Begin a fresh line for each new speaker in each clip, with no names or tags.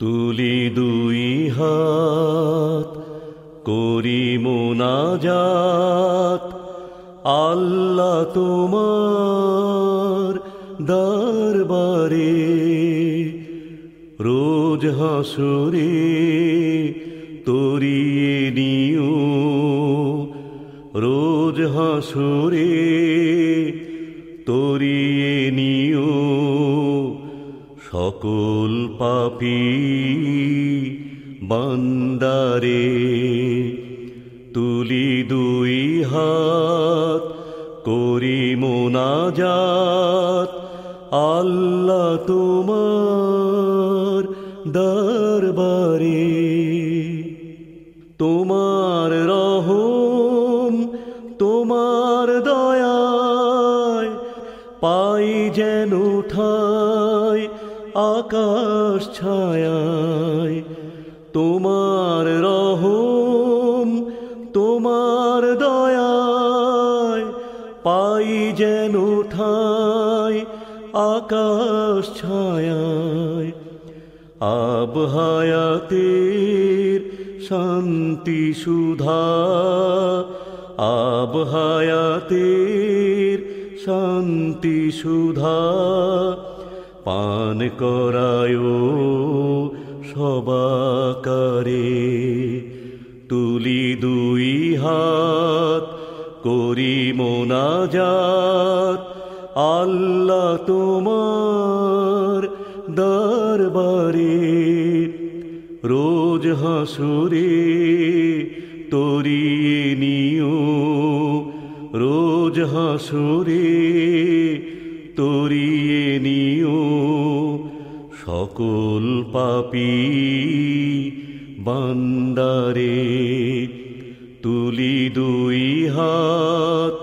তুলি দুই হাত, করি মোনাজাত। আল্লাহ তোমার দরবারে রোজ হাসুরে তরিয়ে নিও। রোজ হাসুরে তরিয়ে সকল পাপি বান্দারে, তুলি দুই হাত, করি মোনাজাত। আল্লাহ তোমার দরবারে, তোমার রহম, তোমার দয়ায় পাই যেন ঠাই আকাশ ছায়ায়, তোমার রহম, তোমার দয়ায় পাই যেন ঠাই আকাশ ছায়ায়। আব হায়াতের শান্তি সুধা আব হায়াতের শান্তি সুধা পান করায় সবাকারে। তুলি দুই হাত করি মোনাজাত। আল্লাহ তোমার দরবারে রোজ হাসুরে তরিয়ে নিও। রোজ হাসুরে তরিয়ে নিও। সকল পাপি বান্দারে, তুলি দুই হাত,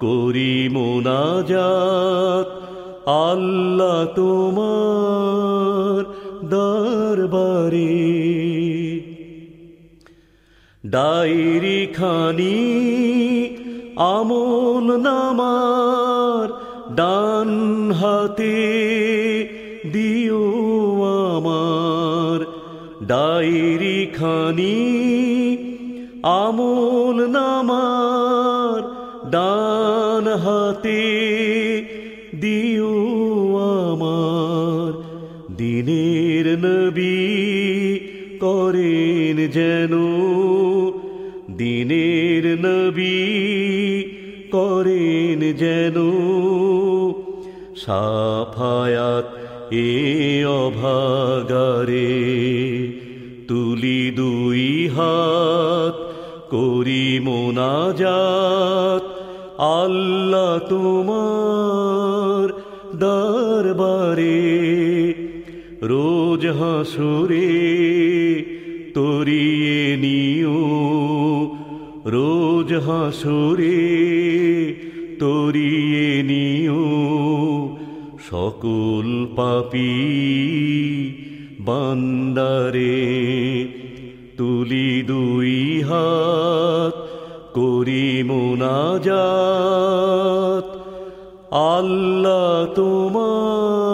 করি মোনাজাত। আল্লাহ তোমার দরবারে। ডায়েরি খানি আমল নামার ডান হাতে দিও আমার ডায়েরি খানি, আমল নামার ডান হাতে দিও আমার। দিনের নবী করেন যেন, দিনের নবী করেন যেন। সাফায়াত এ অভাগারে তুলি দুই হাত, করি মোনাজাত। আল্লাহ তোমার দরবারে রোজ হাসুরে তরিয়ে রোজ হাসুরে তরিয়ে নিও। সকল পাপি বান্দারে তুলি দুই হাত করি মোনাজাত। আল্লাহ তোমার